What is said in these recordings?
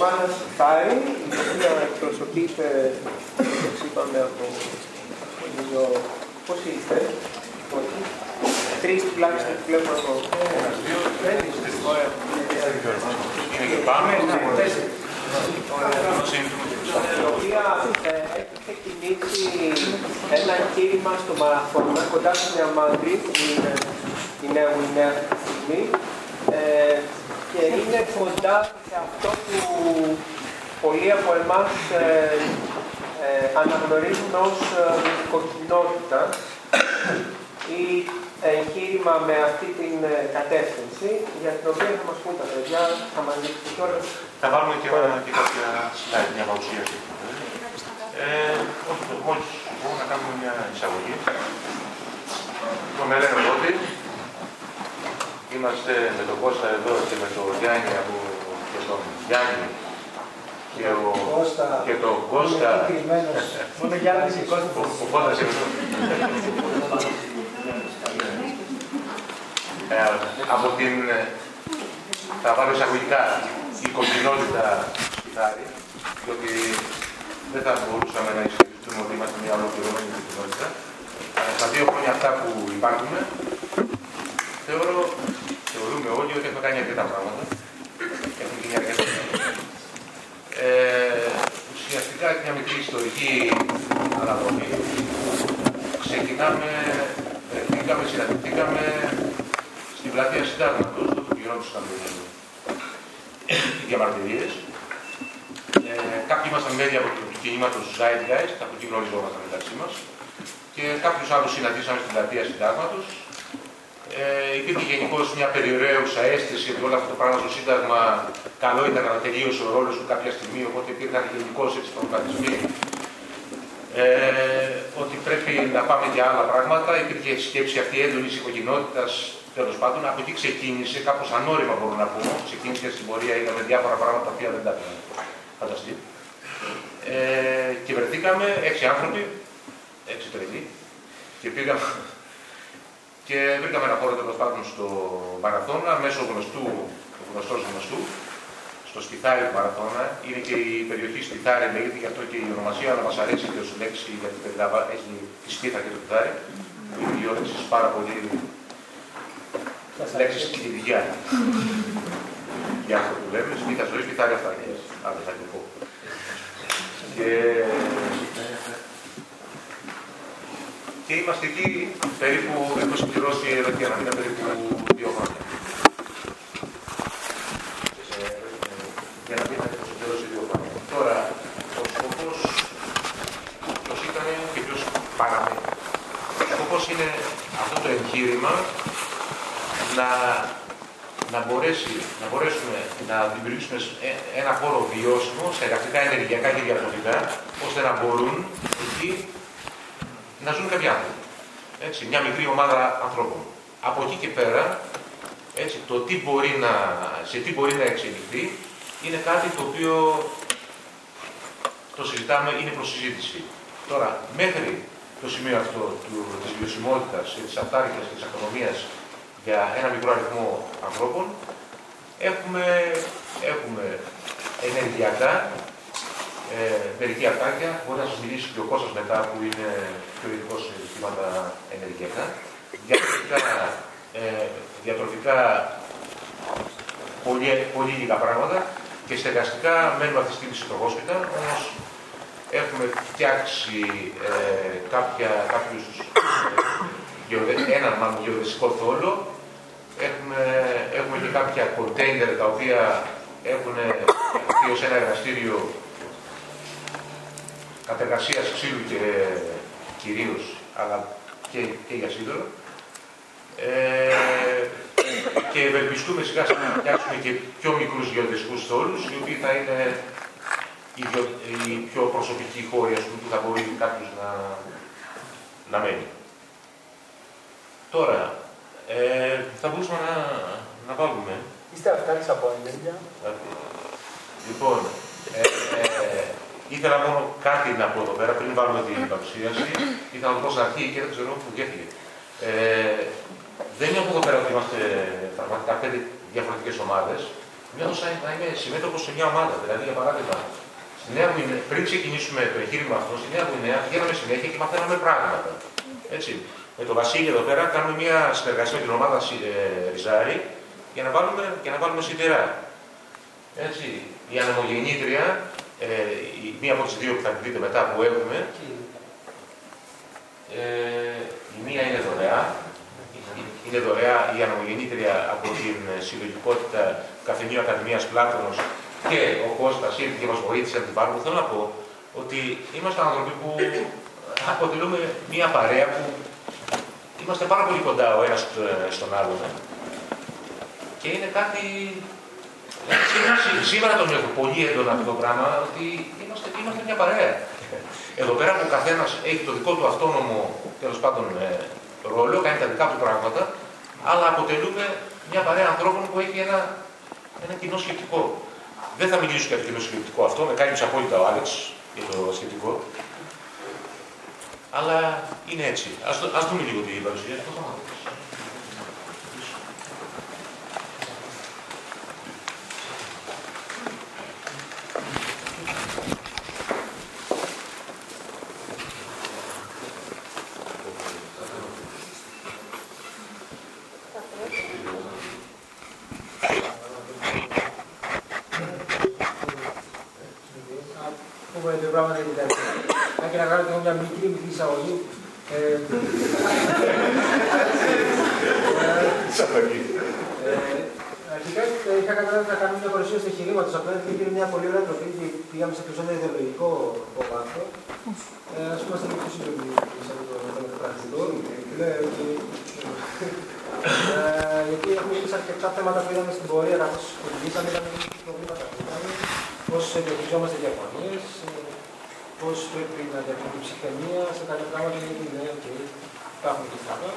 Μάνας Χάρη, η οποία εκπροσωπείται, όπως είπαμε, από νομίζω, πώς είστε, όχι, τρεις τουλάχιστον που βλέπουμε εδώ. Ένας, δύο, τρεις, ωραία. Είναι και πάνω, η οποία ε, έχει ξεκινήσει ένα εγχείρημα στο Μαραθώνα κοντά στην Διαμάντη, που είναι η νέα μου νέα αυτή τη στιγμή, ε, και είναι κοντά σε αυτό που πολλοί από εμάς ε, ε, αναγνωρίζουμε ως κοκκινότητα ή εγχείρημα με αυτή την κατεύθυνση, για την οποία θα μας πούν τα παιδιά, θα μας δείξει κιόλας. Θα βάλουμε και, και κάποια slide, μια παρουσίαση. Ε, όχι, μόλις μπορούμε να κάνουμε μια εισαγωγή. Λοιπόν, με λένε ότι Είμαστε με τον Κώστα εδώ και με τον Γιάννη από και τον Γιάννη και, ο, Κώστα, και τον Κώστα. Μόνο Γιάννης και Κώστας. Ο Κώστας είναι ε, από την, θα βάλω εισαγωγικά, η κοντινότητα σπιτάρι, διότι δεν θα μπορούσαμε να ισχυριστούμε ότι είμαστε μια ολοκληρωμένη κοντινότητα. Αλλά στα δύο χρόνια αυτά που υπάρχουμε, θεωρώ θεωρούμε όλοι ότι έχουμε κάνει αρκετά πράγματα. Έχουμε γίνει αρκετά ε, ουσιαστικά μια μικρή ιστορική αναδρομή. Ξεκινάμε, βρεθήκαμε, συναντηθήκαμε στην πλατεία Συντάγματος, το που γινόντουσαν οι διαμαρτυρίε. Ε, κάποιοι ήμασταν μέλη από το κινήματος Zeitgeist, από εκεί γνωριζόμασταν μεταξύ μας. Και κάποιους άλλους συναντήσαμε στην πλατεία Συντάγματος ε, υπήρχε γενικώς μια περιοραίουσα αίσθηση ότι όλο αυτό το πράγμα στο Σύνταγμα καλό ήταν να τελείωσε ο ρόλος του κάποια στιγμή, οπότε υπήρχαν γενικώς έτσι προβληματισμοί. Ε, ότι πρέπει να πάμε για άλλα πράγματα. Υπήρχε σκέψη αυτή έντονης οικογενειότητα. Τέλος πάντων, από εκεί ξεκίνησε, κάπως ανώρημα μπορούμε να πούμε. Ξεκίνησε στην πορεία, είδαμε διάφορα πράγματα τα οποία δεν τα είχαμε φανταστεί. Ε, και βρεθήκαμε έξι άνθρωποι, έξι τρελοί, και πήγαμε και βρήκαμε ένα χώρο τέλος πάντων στο Μαραθώνα μέσω γνωστού, γνωστός γνωστού, στο Σπιθάρι του Μαραθώνα. Είναι και η περιοχή Σπιθάρι, λέγεται γι' αυτό και η ονομασία, αλλά μας αρέσει και ως λέξη γιατί έχει τη σπίθα και το Σπιθάρι. Είναι δύο λέξει πάρα πολύ. Λέξει κλειδιά. Για αυτό που λέμε, σπίθα ζωή, σπιθάρι αυταρχέ. Άλλο θα το πω. Και και είμαστε εκεί περίπου, έχουμε συμπληρώσει εδώ και ένα μήνα περίπου δύο χρόνια. Για να μήνα έχουμε συμπληρώσει δύο χρόνια. Τώρα, ο σκοπός ποιος ήταν και ποιος παραμένει. Ο σκοπός είναι αυτό το εγχείρημα να, να, μπορέσει, να μπορέσουμε να δημιουργήσουμε ένα χώρο βιώσιμο σε εργατικά, ενεργειακά και διαδοτικά, ώστε να μπορούν εκεί να ζουν κάποιοι άνθρωποι. Έτσι, μια μικρή ομάδα ανθρώπων. Από εκεί και πέρα, έτσι, το τι μπορεί να, σε τι μπορεί να εξελιχθεί είναι κάτι το οποίο το συζητάμε, είναι προς συζήτηση. Τώρα, μέχρι το σημείο αυτό του, της βιωσιμότητας, της αυτάρκειας και της αυτονομίας για ένα μικρό αριθμό ανθρώπων, έχουμε, έχουμε ενεργειακά ε, μερική αρτάκια, μπορεί να σας μιλήσει και ο Κώστας μετά που είναι πιο ειδικό σε ζητήματα ενεργειακά. Διατροφικά, ε, διατροφικά πολύ, πολύ λίγα πράγματα και στεγαστικά μένουμε αυτή τη στιγμή στο hospital, όμως έχουμε φτιάξει ε, κάποια, κάποιους, ε, έναν μάλλον γεωδεσικό θόλο, έχουμε, έχουμε και κάποια κοντέινερ τα οποία έχουν ως ένα εργαστήριο κατεργασίας ξύλου και κυρίως, αλλά και, και για σίδερο. Ε, και ευελπιστούμε σιγά σιγά να φτιάξουμε και πιο μικρούς γεωδεσικού θόλου, οι οποίοι θα είναι οι, πιο προσωπικοί χώροι που θα μπορεί κάποιος να, να μένει. Τώρα, ε, θα μπορούσαμε να, να βάλουμε. Είστε αυτά από ενέργεια. Λοιπόν, ε, ε, Ήθελα μόνο κάτι να πω εδώ πέρα πριν βάλουμε την παρουσίαση. Ήθελα να πω στην αρχή και δεν ξέρω πού έφυγε. Ε, δεν είναι από εδώ πέρα ότι είμαστε πραγματικά πέντε διαφορετικές ομάδες. νιώθω σαν να είμαι συμμέτοχος σε μια ομάδα. Δηλαδή, για παράδειγμα, στη Νέα Γουινέα, πριν ξεκινήσουμε το εγχείρημα αυτό, στη Νέα Γουινέα πηγαίναμε συνέχεια και μαθαίναμε πράγματα. Έτσι. Με τον Βασίλη εδώ πέρα κάνουμε μια συνεργασία με την ομάδα ε, Ριζάρη για να βάλουμε, για να βάλουμε σιδερά. Έτσι. Η ανεμογεννήτρια, ε, η, μία από τις δύο που θα δείτε μετά που έχουμε, ε, η μία είναι δωρεά, είναι δωρεά η αναμογεννήτρια από την συλλογικότητα Καφενείου Ακαδημίας Πλάτωνος και ο Κώστας ήρθε και μας βοήθησε να την πάρουμε. Θέλω να πω ότι είμαστε άνθρωποι που αποτελούμε μια παρέα που είμαστε πάρα πολύ κοντά ο ένας στον άλλον. Και είναι κάτι... Σήμερα το νιώθω πολύ έντονα αυτό το πράγμα, ότι είμαστε, είμαστε μια παρέα. Εδώ πέρα που ο καθένας έχει το δικό του αυτόνομο τέλος πάντων ε, ρόλο, κάνει τα δικά του πράγματα, αλλά αποτελούμε μια παρέα ανθρώπων που έχει ένα, ένα κοινό σκεπτικό. Δεν θα μιλήσω για το κοινό σκεπτικό αυτό, με κάνει απόλυτα ο Άλεξ για το σκεπτικό. Αλλά είναι έτσι. Ας, ας δούμε λίγο την παρουσία. Ε, αρχικά ε, είχα καταλάβει να κάνω μια παρουσίαση εγχειρήματο απλά και έγινε μια πολύ ωραία τροπή και πήγαμε σε περισσότερο ιδεολογικό βάθο. Ε, Α πούμε, στην εκκλησία το μεταφραστικό. Ναι, γιατί έχουμε μιλήσει αρκετά θέματα που είδαμε στην πορεία, καθώς συζητήσαμε, ήταν προβλήματα που είδαμε, πώς διαχειριζόμαστε διαφωνίες, πώς πρέπει να διακοπεί η ψυχραιμία σε κάποια πράγματα γιατί ναι, okay, υπάρχουν και στραβά.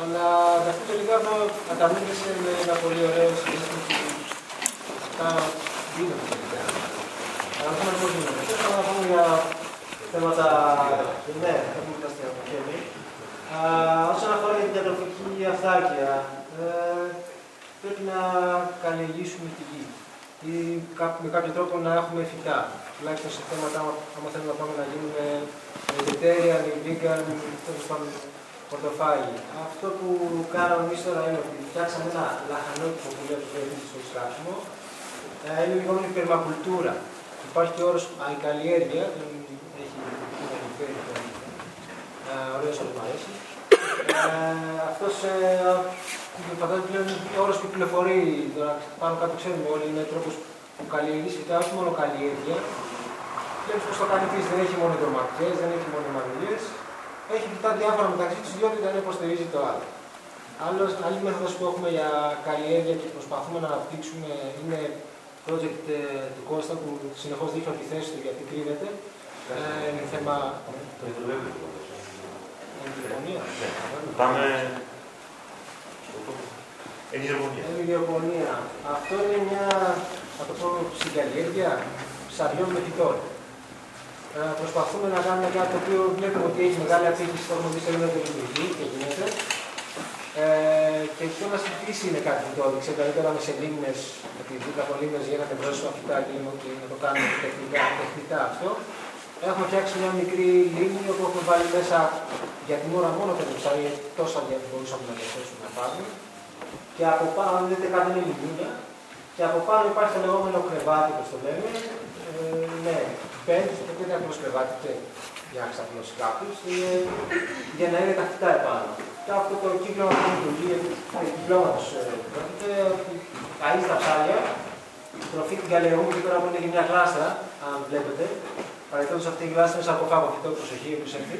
Αλλά αυτό τελικά θα ανταμείβεσαι με ένα πολύ ωραίο συνέστημα που τα δίνουν τελικά. Αν πούμε πώ δίνουν. Τώρα θα πούμε για θέματα. Ναι, θα πούμε τα στραβά χέρι. Όσον αφορά την διατροφική αυτάρκεια, ε, πρέπει να καλλιεργήσουμε τη γη ή με κάποιο τρόπο να έχουμε φυτά. Τουλάχιστον σε θέματα, άμα θέλουμε να πάμε να γίνουμε vegetarian ή vegan, τέλος πάντων πορτοφάλι. Αυτό που κάναμε εμείς τώρα είναι ότι φτιάξαμε ένα λαχανότυπο που λέει στο ψάξιμο. Ε, είναι λεγόμενη περμακουλτούρα. Υπάρχει και όρος αικαλλιέργεια, δεν έχει Ωραίο, σας αρέσει. Ε, αυτός ε, Φαντάζομαι πλέον είναι όρο που κυκλοφορεί τώρα πάνω κάτω, ξέρουμε όλοι, είναι τρόπος που καλλιεργείς και όχι μόνο καλλιέργεια. Βλέπεις πως το κάνει δεν έχει μόνο ντοματιέ, δεν έχει μόνο μαγειρίε. Έχει κοιτά διάφορα μεταξύ τους, διότι δεν υποστηρίζει το άλλο. Άλλος, άλλη μέθοδος που έχουμε για καλλιέργεια και προσπαθούμε να αναπτύξουμε είναι project ε, του Κώστα που συνεχώς δείχνει τη θέση του γιατί κρύβεται. Ε, είναι θέμα... Το Κώστα. Είναι Εν Γερμανία. Εν Γερμανία. Αυτό είναι μια, θα το πω, συγκαλλιέργεια ψαριών με φυτών. Ε, προσπαθούμε να κάνουμε κάτι το οποίο βλέπουμε ότι έχει μεγάλη απήχηση στο έχουμε δει σε το λειτουργεί και γίνεται. Ε, και αυτό μα κλείσει είναι κάτι που το έδειξε. Καλύτερα με σε λίμνε, ότι δίπλα από λίμνε γίνανε πρόσωπα φυτά και ότι να το κάνουμε τεχνικά, τεχνητά αυτό. Έχουμε φτιάξει μια μικρή λίμνη όπου έχουμε βάλει μέσα για την ώρα μόνο 5 ψάρια, τόσα μπορούσαμε να διαθέσουμε να πάρουμε. Και από πάνω, αν δείτε κάτι είναι λιμούνια, και από πάνω υπάρχει το λεγόμενο κρεβάτι, όπως το λέμε. Ε, ναι, μπαίνει, δεν είναι απλώς κρεβάτι, ούτε για να ξαπλώσει κάποιος, είναι για να είναι ταχυτά επάνω. Και από το κύκλωμα που λειτουργεί, τα ε, κυκλώματος ε, πρόκειται ότι αεί τα ψάρια, τροφή την καλλιεργούμε και τώρα που είναι και μια γλάστρα, αν βλέπετε, Παρελθόντω αυτή η γλάστα είναι σαν κοκάπο αυτό προσοχή που σε έρθει.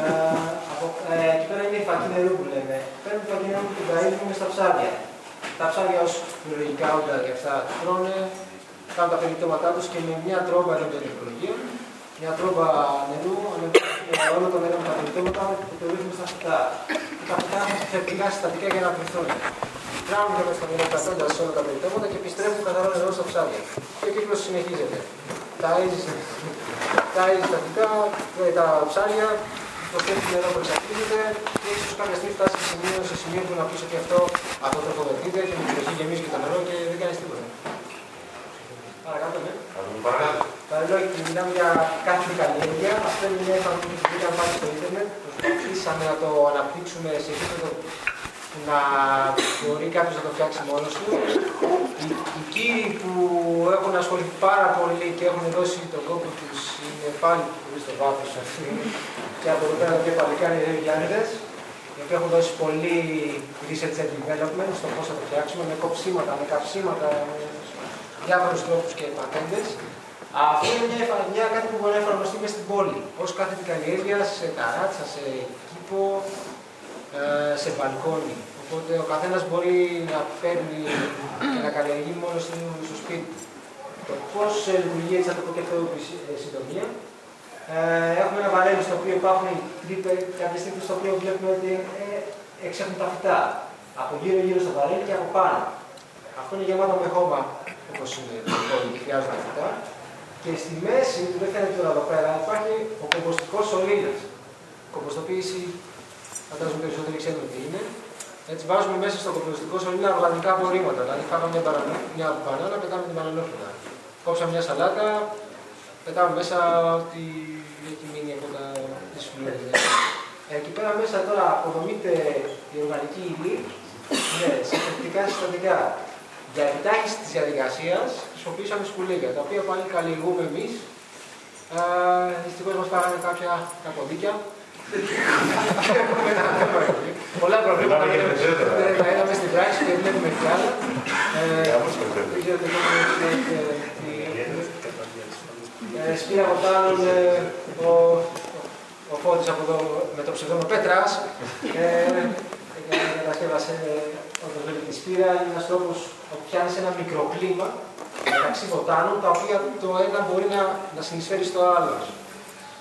Ε, ε, εκεί πέρα είναι η φακή νερού που λέμε. Παίρνουν φακή νερού και την στα ψάρια. Τα ψάρια ως βιολογικά όντα και αυτά τρώνε, κάνουν τα περιπτώματά τους και με μια τρόμπα νερού των υπολογίων, μια τρόμπα νερού, ανεβάζουν όλο το νερό με τα περιττώματα και το ρίχνουν στα φυτά. Και τα φυτά έχουν θετικά συστατικά για να πληθούν. Τράβουν και μέσα στα νερό τα όλα τα περιττώματα και επιστρέφουν καθαρό νερό στα ψάρια. Και ο κύκλος συνεχίζεται τα έζησε, τα συστατικά, ε, τα ψάρια, το θέλει νερό που εξαρτίζεται και ίσως κάποια στιγμή φτάσει σε σημείο, σε σημείο που να πεις ότι αυτό αποτροφοδοτείται και με το γεμίζει και το νερό και δεν κάνεις τίποτα. Παρακάτω, ναι. Παρακάτω. Παρακάτω. Μιλάμε για κάθε καλλιέργεια. Αυτό είναι μια εφαρμογή που πήγαμε πάλι στο Ιντερνετ. Προσπαθήσαμε να το αναπτύξουμε σε επίπεδο να μπορεί κάποιος να το φτιάξει μόνος του. Οι, οι κύριοι που έχουν ασχοληθεί πάρα πολύ και έχουν δώσει τον κόπο τους είναι πάλι πολύ στο βάθος αυτοί. Και από εδώ πέρα και παλικάρι οι Γιάννηδες, οι οποίοι έχουν δώσει πολύ research and development στο πώς θα το φτιάξουμε, με κοψίματα, με καψίματα, με διάφορους τρόπους και πατέντες. Αυτό είναι μια, μια κάτι που μπορεί να εφαρμοστεί μέσα στην πόλη. Ω κάθε καλλιέργεια, σε ταράτσα, σε κήπο, ε, σε μπαλκόνι. Οπότε ο καθένας μπορεί να παίρνει και να καλλιεργεί μόνο στο σπίτι του. Το πώς λειτουργεί έτσι θα το πω και αυτό συντομία. Ε, έχουμε ένα βαρέλι στο οποίο υπάρχουν τρύπε, κάποια στιγμή στο οποίο βλέπουμε ότι ε, εξέχουν τα φυτά. Από γύρω γύρω στο βαρέλι και από πάνω. Αυτό είναι γεμάτο με χώμα, όπως είναι το και χρειάζονται φυτά. Και στη μέση, που δεν φαίνεται τώρα εδώ πέρα, υπάρχει ο κομποστικός σωλήνας. Κομποστοποίηση φαντάζομαι περισσότεροι ξέρουν τι είναι. Έτσι βάζουμε μέσα στο κομπροστικό σωλήνα οργανικά απορρίμματα. Δηλαδή, φάγαμε μια, μια μπανάνα, πετάμε την μπανανόφυλλα. Κόψαμε μια σαλάτα, πετάμε μέσα ό,τι έχει μείνει από τα τις Εκεί πέρα μέσα τώρα αποδομείται η οργανική ύλη ναι, σε θετικά συστατικά. Για επιτάχυνση της διαδικασίας χρησιμοποιήσαμε σκουλίκια, τα οποία πάλι καλλιεργούμε εμείς. Δυστυχώς μας πάρανε κάποια κακοδίκια Πολλά προβλήματα να είδαμε στην πράξη και βλέπουμε κι άλλα. Σπύρα Βοτάνων, ο, ο Φώτης από εδώ με το ψευδόνο Πέτρας, κατασκεύασε όπως βλέπει τη Σπύρα, είναι ένας τρόπος που πιάνεις ένα μικροκλίμα μεταξύ βοτάνων, τα οποία το ένα μπορεί να, να συνεισφέρει στο άλλο.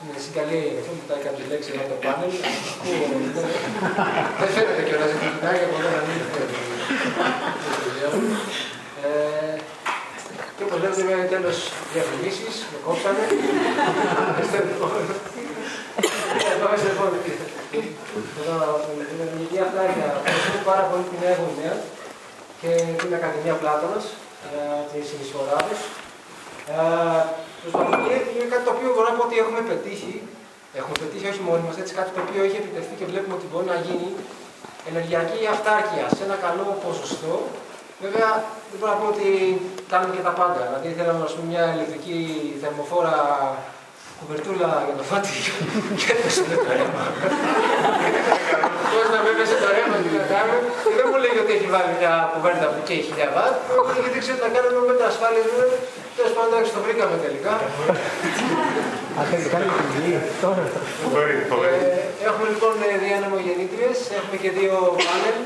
Είναι συγκαλεί αυτό που κοιτάει κάποιες λέξεις για το πάνελ. Δεν φαίνεται κιόλας, γιατί κοιτάει από εδώ να μην φαίνεται. Και όπως βλέπετε με τέλος διαφημίσεις, με κόψανε. Γιατί αυτά είναι. Ευχαριστούμε πάρα πολύ την Εύωνια και την Ακαδημία Πλάτωνας για τη συνεισφορά τους. Είναι κάτι το οποίο μπορώ να πω ότι έχουμε πετύχει. Έχουμε πετύχει όχι μόνοι μας, έτσι κάτι το οποίο έχει επιτευχθεί και βλέπουμε ότι μπορεί να γίνει ενεργειακή αυτάρκεια σε ένα καλό ποσοστό. Βέβαια, δεν μπορώ να πω ότι κάνουμε και τα πάντα. Δηλαδή, θέλαμε πούμε, μια ηλεκτρική θερμοφόρα κουβερτούλα για το φάτι και έπεσε το ρεύμα. Πώς να με έπεσε το ρεύμα, τι να κάνουμε. Και δεν μου λέει ότι έχει βάλει μια κουβέρτα που καίει χιλιά βάτ. Γιατί δεν ξέρω τι να κάνουμε με τα ασφάλεια. Τέλος πάντων, εντάξει, το βρήκαμε τελικά. Έχουμε λοιπόν δύο ανεμογεννήτριες, έχουμε και δύο πάνελ.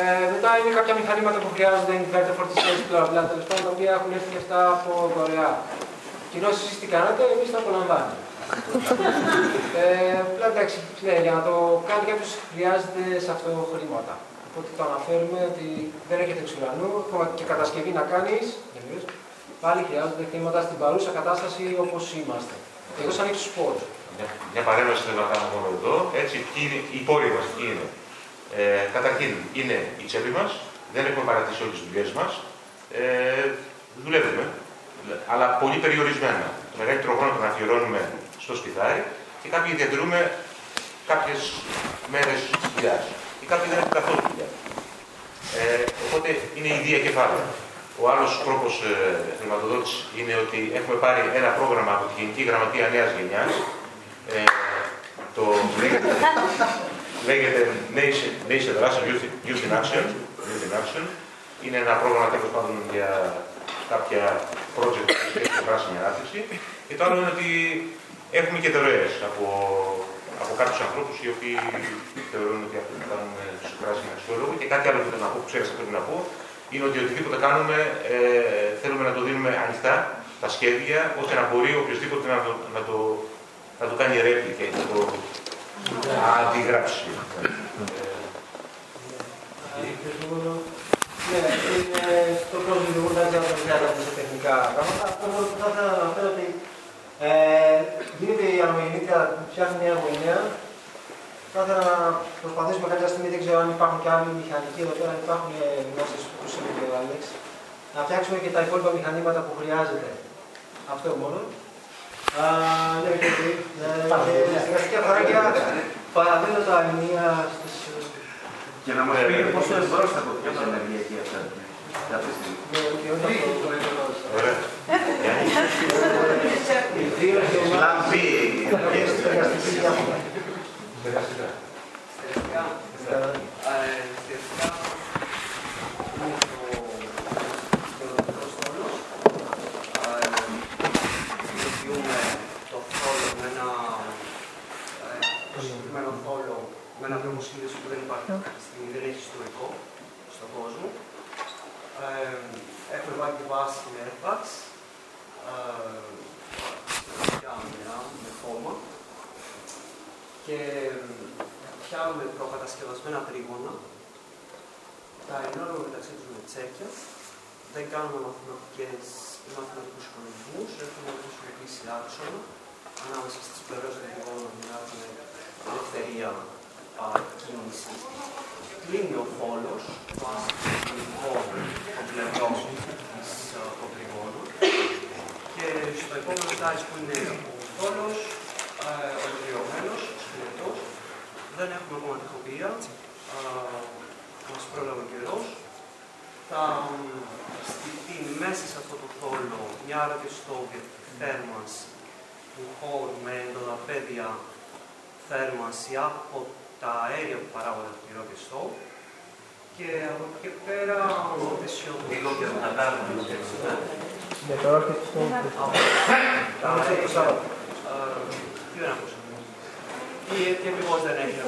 Ε, μετά είναι κάποια μηχανήματα που χρειάζονται inverter φορτιστές, bla bla, τέλος πάντων, τα οποία έχουν έρθει αυτά από Κορεά. Κοινώ εσεί τι κάνατε, εμείς τα απολαμβάνουμε. ε, απλά εντάξει, ναι, για να το κάνει κάποιος χρειάζεται σε αυτό χρήματα. Οπότε το αναφέρουμε ότι δεν έχετε εξ ουρανού, ακόμα και κατασκευή να κάνεις, πάλι χρειάζονται χρήματα στην παρούσα κατάσταση όπως είμαστε. Εγώ σαν έχει του πόρου. Μια, μια παρέμβαση θέλω να κάνω μόνο εδώ. Έτσι, οι πόροι μας ποιοι είναι; Ε, καταρχήν, είναι η τσέπη μας, δεν έχουμε παρατήσει όλες τις δουλειές μας. Ε, δουλεύουμε, αλλά πολύ περιορισμένα. Το μεγαλύτερο χρόνο τον αφιερώνουμε στο σπιτάρι και κάποιοι διατηρούμε κάποιες μέρες δουλειάς. Και κάποιοι δεν έχουν καθόλου δουλειά. Ε, οπότε είναι η ίδια κεφάλαια. Ο άλλος τρόπος ε, χρηματοδότησης είναι ότι έχουμε πάρει ένα πρόγραμμα από τη Γενική Γραμματεία Νέας Γενιάς. Ε, το λέγεται, λέγεται Nation, Nation Russian Youth in Action. Youth in Action. Είναι ένα πρόγραμμα τέλος πάντων για κάποια project που έχει πράσινη ανάπτυξη. Και το άλλο είναι ότι έχουμε και δωρεές από, από κάποιους ανθρώπους οι οποίοι θεωρούν ότι αυτό που κάνουμε τους πράσινοι αξιόλογοι. Και κάτι άλλο που θέλω να πω, που ξέρετε πρέπει να πω, είναι ότι οτιδήποτε κάνουμε ε, θέλουμε να το δίνουμε ανοιχτά, τα σχέδια, ώστε να μπορεί οποιοδήποτε να το, να το, να το κάνει ρέπλικα και να το αντιγράψει. Ναι, είναι το πρόβλημα που δεν ξέρω σε τεχνικά πράγματα. Αυτό που θα ήθελα να αναφέρω ότι ε, γίνεται η ανομογεννήτρια, φτιάχνει μια γωνία θα ήθελα να προσπαθήσουμε κάποια στιγμή, δεν ξέρω αν υπάρχουν και άλλοι μηχανικοί εδώ πέρα, αν υπάρχουν γνώσεις που είναι και ο Άλεξ, να φτιάξουμε και τα υπόλοιπα μηχανήματα που χρειάζεται. Αυτό μόνο. Ναι, και στεγαστικά χωράκια παραδίδω τα αρνία στις... Και να μας πει πόσο εμπρός θα κοπιώσει ενεργειακή αυτά. Ωραία. Λαμπή. Στεγαστικά. Στεγαστικά. με ένα σύνδεση που δεν υπάρχει αυτή τη στιγμή, δεν έχει ιστορικό στον κόσμο. Ε, έχουμε βάλει τη βάση με airbags, κάμερα με χώμα και φτιάχνουμε προκατασκευασμένα τρίγωνα, τα ενώνουμε μεταξύ τους με τσέκια, δεν κάνουμε μαθηματικές ή μαθηματικούς οικονομισμούς, έχουμε χρησιμοποιήσει άξονα ανάμεσα στις πλευρές των τριγώνων για να έχουμε ελευθερία κίνηση. Κλείνει ο φόλος βάσει των πλευρών της κοντριγόνου και στο επόμενο τάις που είναι ο φόλος, ολοκληρωμένος, σκελετός, δεν έχουμε ακόμα τυχοποιία, μας πρόλαβε ο καιρός. Θα στηθεί μέσα σε αυτό το θόλο μια ραδιοστόβια θέρμανση του χώρου με εντοδαπέδια θέρμανση από τα αέρια που παράγονται από τη ρόκετ και από εκεί και πέρα Λίγο και να κάνουμε Με το rocket stove. Τα αέρια. Τι δεν ακούσα. Τι ακριβώς δεν έχει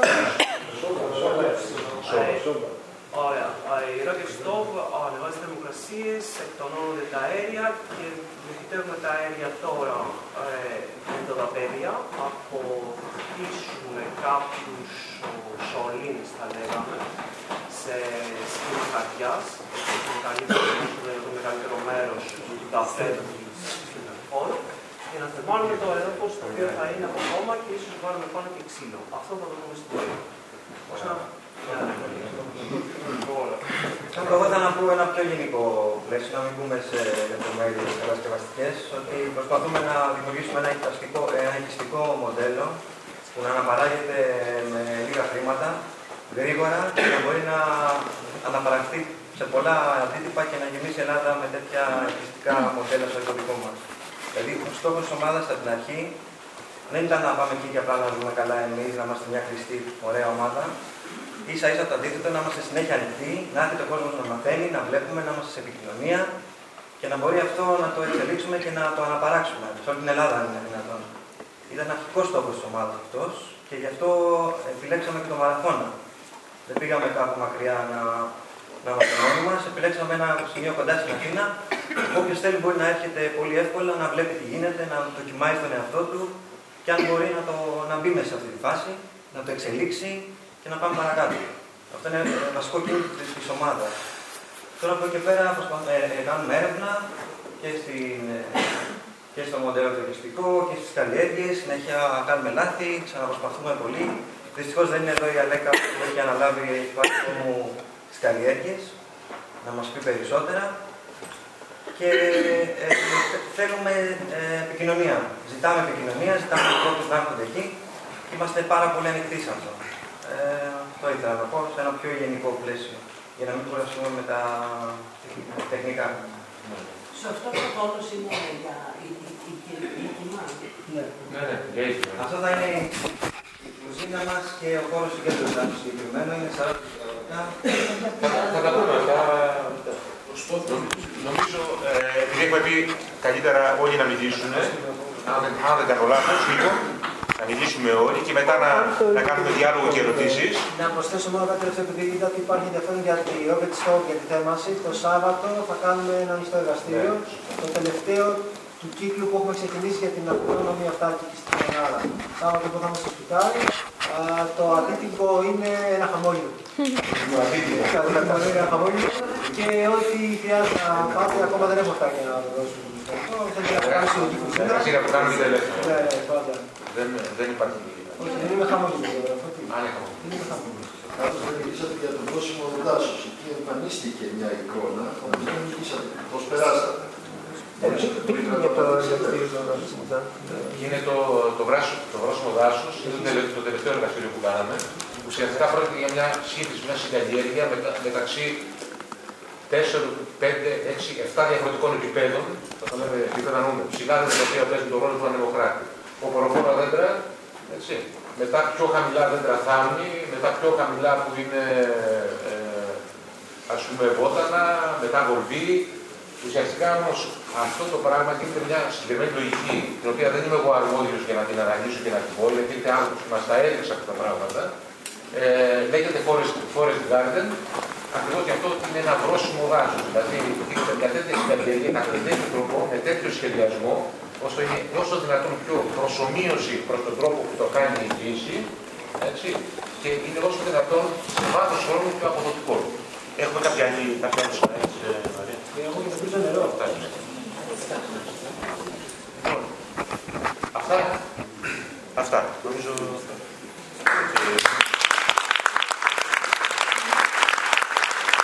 Ωραία. Η rocket stove ανεβάζει θερμοκρασίες, εκτονώνονται τα αέρια και διοχετεύουμε τα αέρια τώρα με το δαπέδια. Από χτίσουμε κάποιους σωλήνες, θα λέγαμε, σε σχήμα καρδιάς, το μεγαλύτερο μέρος του δαπέδιου του χώρου, για να θερμάνουμε το έδαφος, το οποίο θα είναι από χώμα και ίσως βάλουμε πάνω και ξύλο. Αυτό θα το δούμε στην πορεία. Εγώ θα να πω ένα πιο γενικό πλαίσιο, να μην πούμε σε λεπτομέρειες κατασκευαστικές, ότι προσπαθούμε να δημιουργήσουμε ένα οικιστικό μοντέλο που να αναπαράγεται με λίγα χρήματα, γρήγορα και να μπορεί να αναπαραχθεί σε πολλά αντίτυπα και να γεμίσει η Ελλάδα με τέτοια οικιστικά μοντέλα στο δικό μας. Δηλαδή, ο στόχος της ομάδας από την αρχή δεν ήταν να πάμε εκεί και απλά να δούμε καλά εμείς, να είμαστε μια χρηστή, ωραία ομάδα, ίσα ίσα το αντίθετο, να είμαστε συνέχεια ανοιχτοί, να έρχεται ο κόσμος να μαθαίνει, να βλέπουμε, να είμαστε σε επικοινωνία και να μπορεί αυτό να το εξελίξουμε και να το αναπαράξουμε. Σε όλη την Ελλάδα, αν είναι δυνατόν. Ήταν αρχικός στόχος της ομάδας αυτός και γι' αυτό επιλέξαμε και το μαραθώνα. Δεν πήγαμε κάπου μακριά να, να είμαστε μόνοι μας. Επιλέξαμε ένα σημείο κοντά στην Αθήνα. Όποιος θέλει μπορεί να έρχεται πολύ εύκολα, να βλέπει τι γίνεται, να δοκιμάζει τον εαυτό του και αν μπορεί να, το, να μπει μέσα σε αυτή τη φάση, να το εξελίξει και να πάμε παρακάτω. Αυτό είναι το βασικό κίνητρο της ομάδας. Τώρα από εκεί και πέρα ε, ε, κάνουμε έρευνα και, στην, ε, και στο μοντέλο τουριστικό και στις καλλιέργειες. Συνέχεια κάνουμε λάθη, ξαναπροσπαθούμε πολύ. Δυστυχώς δεν είναι εδώ η Αλέκα που έχει αναλάβει το μου τι καλλιέργειες, να μας πει περισσότερα. Και ε, θέλουμε ε, επικοινωνία. Ζητάμε επικοινωνία, ζητάμε ανθρώπου να έρχονται εκεί. Είμαστε πάρα πολύ ανοιχτοί σε αυτό. Ε, αυτό ήθελα να πω σε ένα πιο γενικό πλαίσιο, για να μην κουραστούμε με τα τεχνικά. Σε αυτό το χώρο είναι για η κοιμά. Ναι, ναι, Αυτό θα είναι η κουζίνα μας και ο χώρος συγκέντρωση του συγκεκριμένο είναι 40 τετραγωνικά. Θα τα πούμε αυτά. Νομίζω, ε, επειδή έχουμε πει καλύτερα όλοι να μιλήσουν, αν δεν κάνω λάθος, λίγο, να μιλήσουμε όλοι και μετά να, να κάνουμε διάλογο και ερωτήσεις. Να προσθέσω μόνο κάτι τελευταίο, επειδή είδα ότι υπάρχει ενδιαφέρον για τη Rocket Stop για τη θέμαση. Το Σάββατο θα κάνουμε ένα ανοιχτό εργαστήριο. Το τελευταίο του κύκλου που έχουμε ξεκινήσει για την αυτόνομη αυτάρκη στην Ελλάδα. Σάββατο που θα είμαστε στο σπιτάλι. Το αντίτυπο είναι ένα χαμόγελο. Το αντίτυπο είναι ένα χαμόγελο και ό,τι χρειάζεται να πάτε, ακόμα δεν έχω φτάσει να το δώσουμε. Θέλετε να κάνουμε συλλογή που κάνουμε Ναι, πάντα. Δεν, δεν υπάρχει. Όχι, δεν είμαι χαμόγελο. Άνετα. Κάπως δεν μιλήσατε για το πρόσημο δάσο. Εκεί εμφανίστηκε μια εικόνα, όμως δεν μιλήσατε πώς περάσατε. Πείτε για το ελευθερίο Είναι το, το, βράσο, το βράσιμο δάσος, είναι το, τελε- το τελευταίο εργαστήριο που κάναμε. Ουσιαστικά πρόκειται για μια σύντηση, μια συγκαλλιέργεια μετα, μεταξύ 4, 5, 6, 7 διαφορετικών επιπέδων. Θα το λέμε επίπεδα νούμερα. Ψηλά δέντρα τα οποία παίζουν τον ρόλο του ανεμοκράτη. Οποροφόρα δέντρα, έτσι. Μετά πιο χαμηλά δέντρα θάμνη, μετά πιο χαμηλά που είναι ε, ας πούμε βότανα, μετά βολβί. Ουσιαστικά όμως αυτό το πράγμα γίνεται μια συγκεκριμένη λογική, την οποία δεν είμαι εγώ αρμόδιος για να την αναλύσω και να την πω, γιατί είτε άνθρωπος που μας τα έδειξε αυτά τα πράγματα. Ε, λέγεται forest, forest garden, ακριβώς γι' αυτό ότι είναι ένα βρόσιμο δάσος. Δηλαδή, γίνεται μια τέτοια συγκαλλιέργεια, κατά τέτοιο τρόπο, με τέτοιο σχεδιασμό, ώστε είναι όσο δυνατόν πιο προσωμείωση προς τον τρόπο που το κάνει η φύση, έτσι, και είναι όσο δυνατόν σε βάθος χρόνου πιο αποδοτικό. Έχουμε κάποια άλλη κάποια άλλη σλάιτς, ε, Μαρία; Εγώ για το πίσω νερό. Λοιπόν, Αυτά. Αυτά. Νομίζω. Και